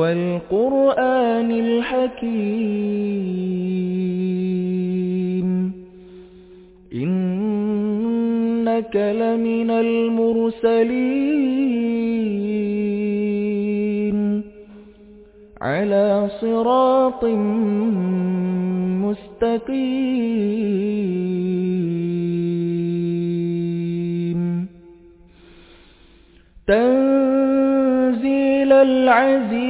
والقرآن الحكيم. إنك لمن المرسلين. على صراط مستقيم. تنزيل العزيز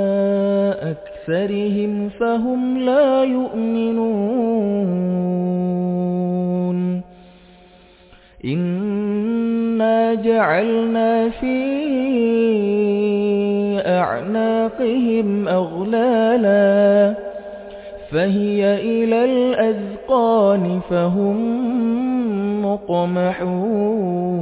أكثرهم فهم لا يؤمنون. إنا جعلنا في أعناقهم أغلالا فهي إلى الأذقان فهم مقمحون.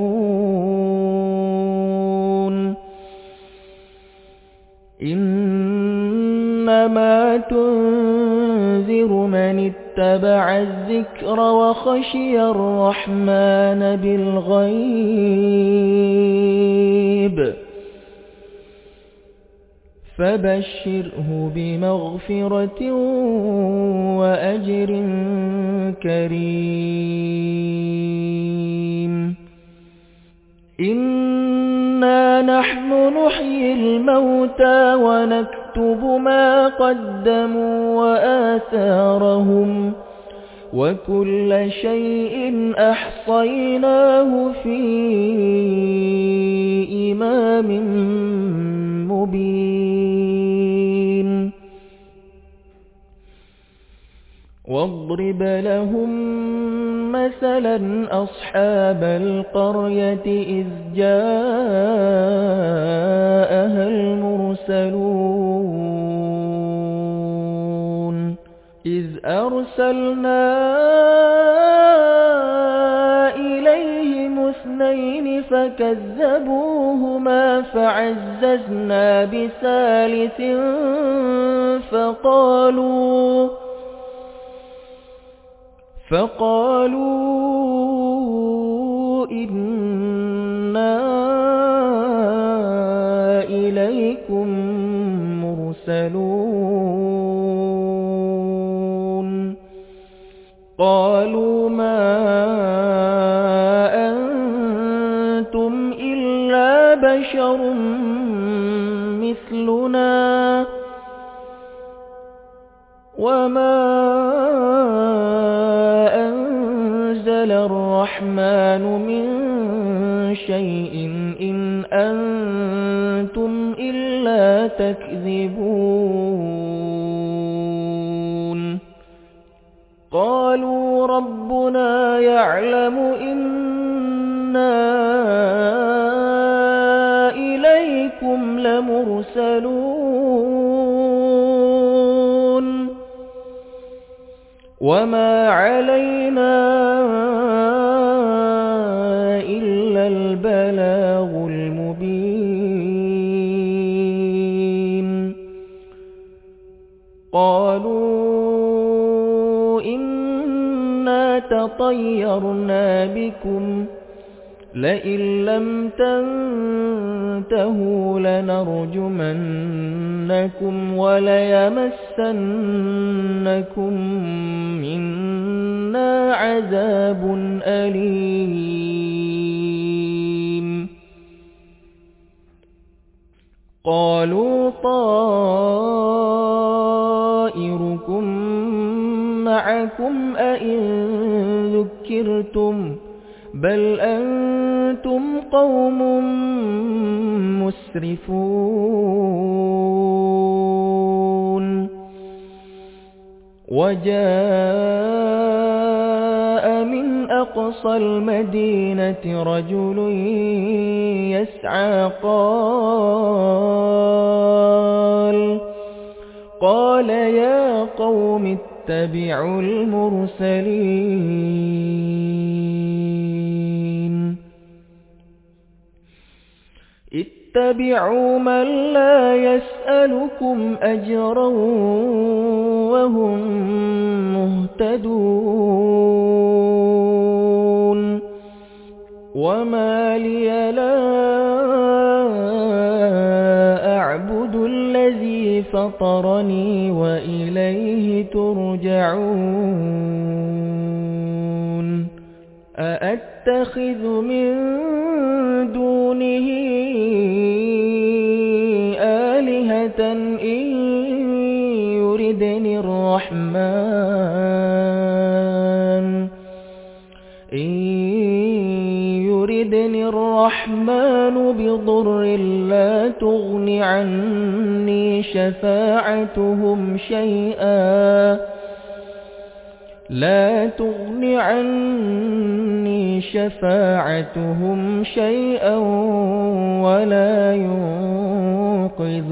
اتبع الذكر وخشي الرحمن بالغيب. فبشره بمغفرة وأجر كريم. إنا نحن نحيي الموتى ونكتب ما قدموا وآثارهم وكل شيء أحصيناه في إمام مبين. واضرب لهم مثلا أصحاب القرية إذ جاءها المرسلون إذ أرسلنا إليهم اثنين فكذبوهما فعززنا بثالث فقالوا فقالوا إنا مرسلون قالوا ما أنتم إلا بشر مثلنا وما أنزل الرحمن من شيء تكذبون. قالوا ربنا يعلم إنا إليكم لمرسلون. وما علينا لَطَيَّرْنَا بِكُمْ لَئِن لَّمْ تَنتَهُوا لَنَرْجُمَنَّكُمْ وَلَيَمَسَّنَّكُم مِّنَّا عَذَابٌ أَلِيمٌ. قَالُوا طَائِرُكُم مَّعَكُمْ أَئِن ذُكِّرْتُم بَلْ أَنتُمْ قَوْمٌ مُسْرِفُونَ وَجَاءَ مِنْ أَقْصَى الْمَدِينَةِ رَجُلٌ يَسْعَىٰ قَالَ قَالَ يَا قَوْمِ اتَّبِعُوا الْمُرْسَلِينَ. اتَّبِعُوا مَن لَّا يَسْأَلُكُمْ أَجْرًا وَهُم مُّهْتَدُونَ. وَمَا لِيَ لَا فَطَرَنِي وَإِلَيْهِ تُرْجَعُونَ. أَأَتَّخِذُ مِن دُونِهِ آلِهَةً إِن يُرِدْنِ الرَّحْمَٰنُ؟ الرَّحْمَٰنُ بِضُرٍّ لَّا تُغْنِ عَنِّي شَفَاعَتُهُمْ شَيْئًا. لا تغن عني شفاعتهم شيئا ولا ينقذون.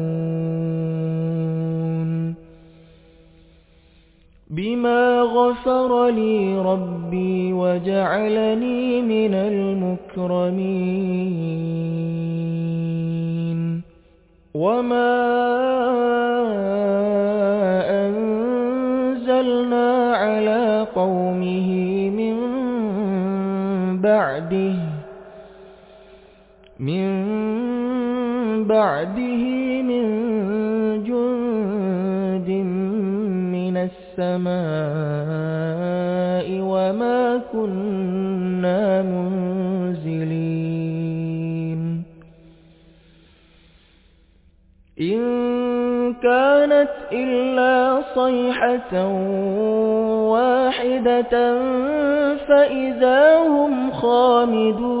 بما غفر لي ربي وجعلني من المكرمين وما أنزلنا على قومه من بعده من بعده السماء وما كنا منزلين. إن كانت إلا صيحة واحدة فإذا هم خامدون.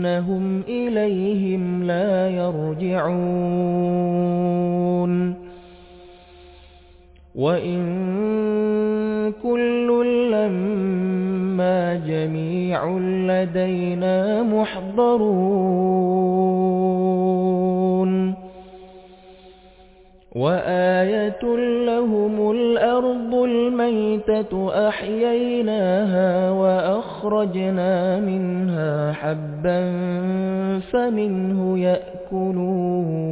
أنهم إليهم لا يرجعون. وإن كل لما جميع لدينا محضرون. وآية لهم الأرض الميتة أحييناها وأخرجنا منها حبا فمنه يأكلون.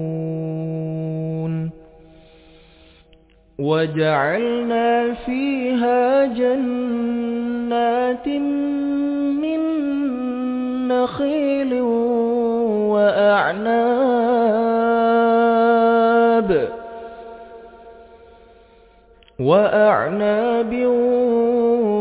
وجعلنا فيها جنات من نخيل وأعناب وأعناب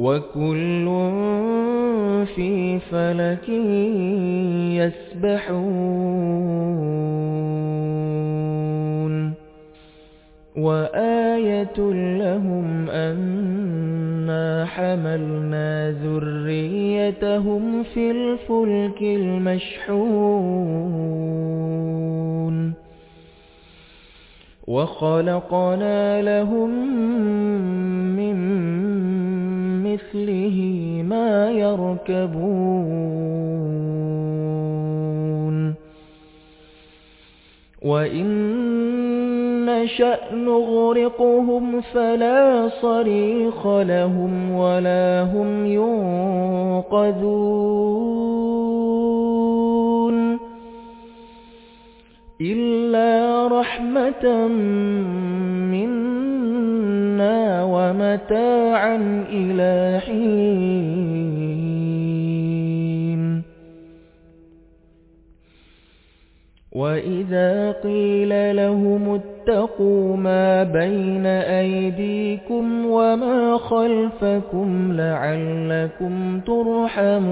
وكل في فلك يسبحون وآية لهم أنا حملنا ذريتهم في الفلك المشحون وخلقنا لهم من مثله ما يركبون. وإن نشأ نغرقهم فلا صريخ لهم ولا هم ينقذون. إلا رحمة منا ومتاعا إلى حين وإذا قيل لهم اتقوا ما بين أيديكم وما خلفكم لعلكم ترحمون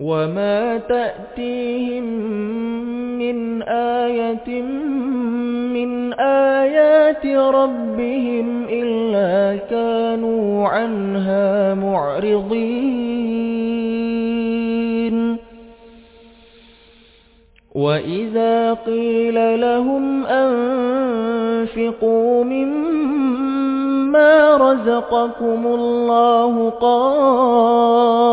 وما تأتيهم من آية من آيات ربهم إلا كانوا عنها معرضين. وإذا قيل لهم أنفقوا مما رزقكم الله قال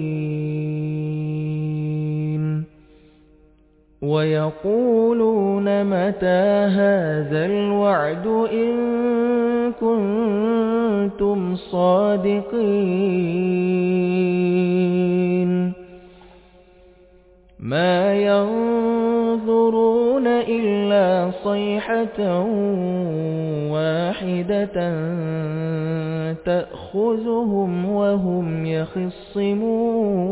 ويقولون متى هذا الوعد إن كنتم صادقين؟ ما ينظرون إلا صيحة واحدة تأخذهم وهم يخصمون.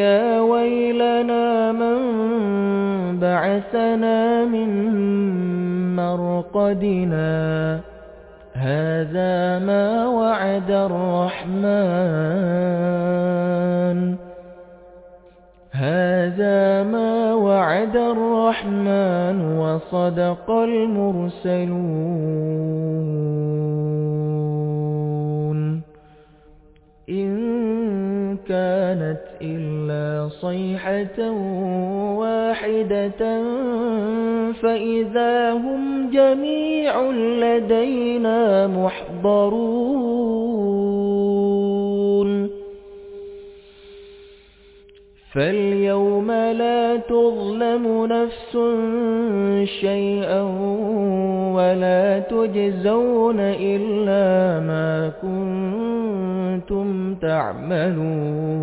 يا ويلنا من بعثنا من مرقدنا. هذا ما وعد الرحمن. هذا ما وعد الرحمن وصدق المرسلون. إن كانت إلا صيحة واحدة فإذا هم جميع لدينا محضرون. فاليوم لا تظلم نفس شيئا ولا تجزون إلا ما كنتم تعملون.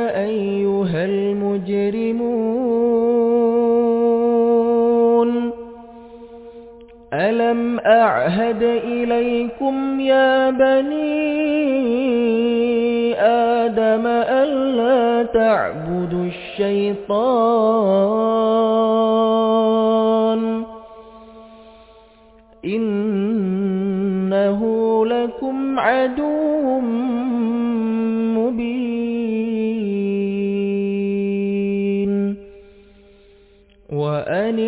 أيها المجرمون. ألم أعهد إليكم يا بني آدم ألا تعبدوا الشيطان؟ إنه لكم عدو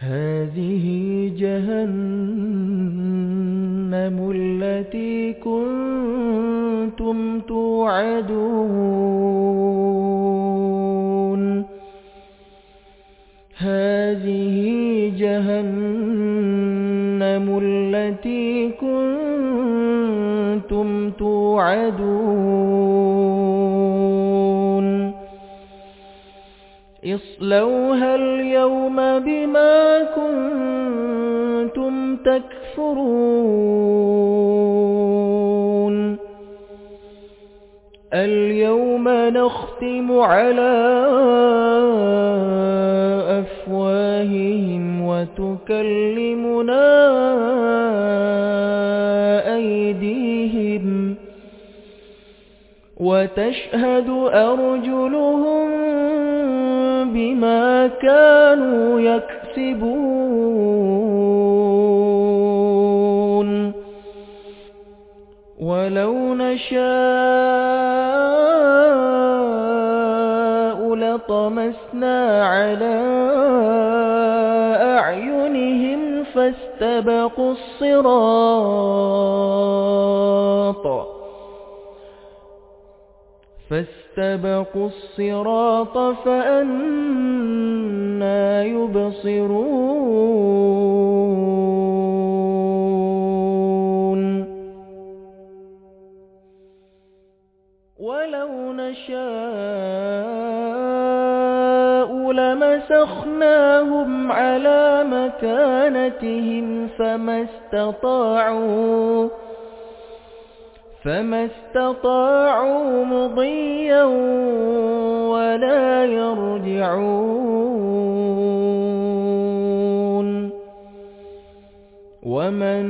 هذه جهنم التي كنتم توعدون. هذه جهنم التي كنتم توعدون. اصلوها اليوم بما كنتم تكفرون. اليوم نختم على أفواههم وتكلمنا أيديهم وتشهد أرجلهم بما كانوا يكسبون. ولو نشاء لطمسنا على أعينهم فاستبقوا الصراط فاستبقوا الصراط فأنا يبصرون. ولو نشاء لمسخناهم على مكانتهم فما استطاعوا. فما استطاعوا مضيا ولا يرجعون ومن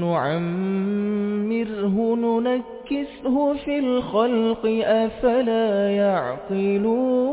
نعمره ننكسه في الخلق أفلا يعقلون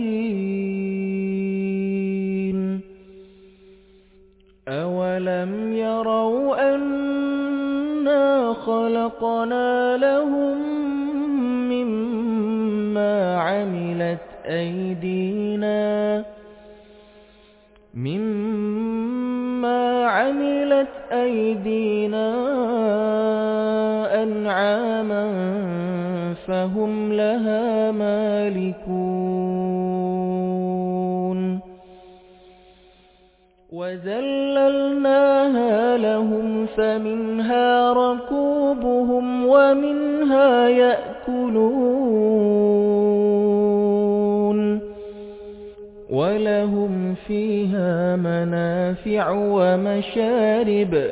أيدينا أنعاما فهم لها مالكون وذللناها لهم فمنها ركوبهم ومنها يأكلون ولهم فيها منافع ومشارب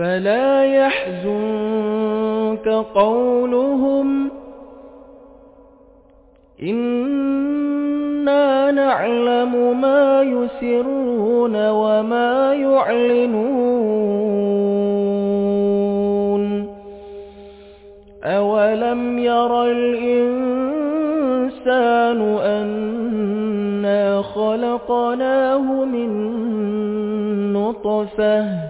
فلا يحزنك قولهم إنا نعلم ما يسرون وما يعلنون أولم ير الإنسان أنا خلقناه من نطفة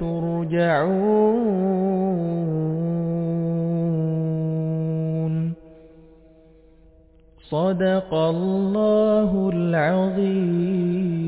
تُرْجَعُونَ. صدق الله العظيم.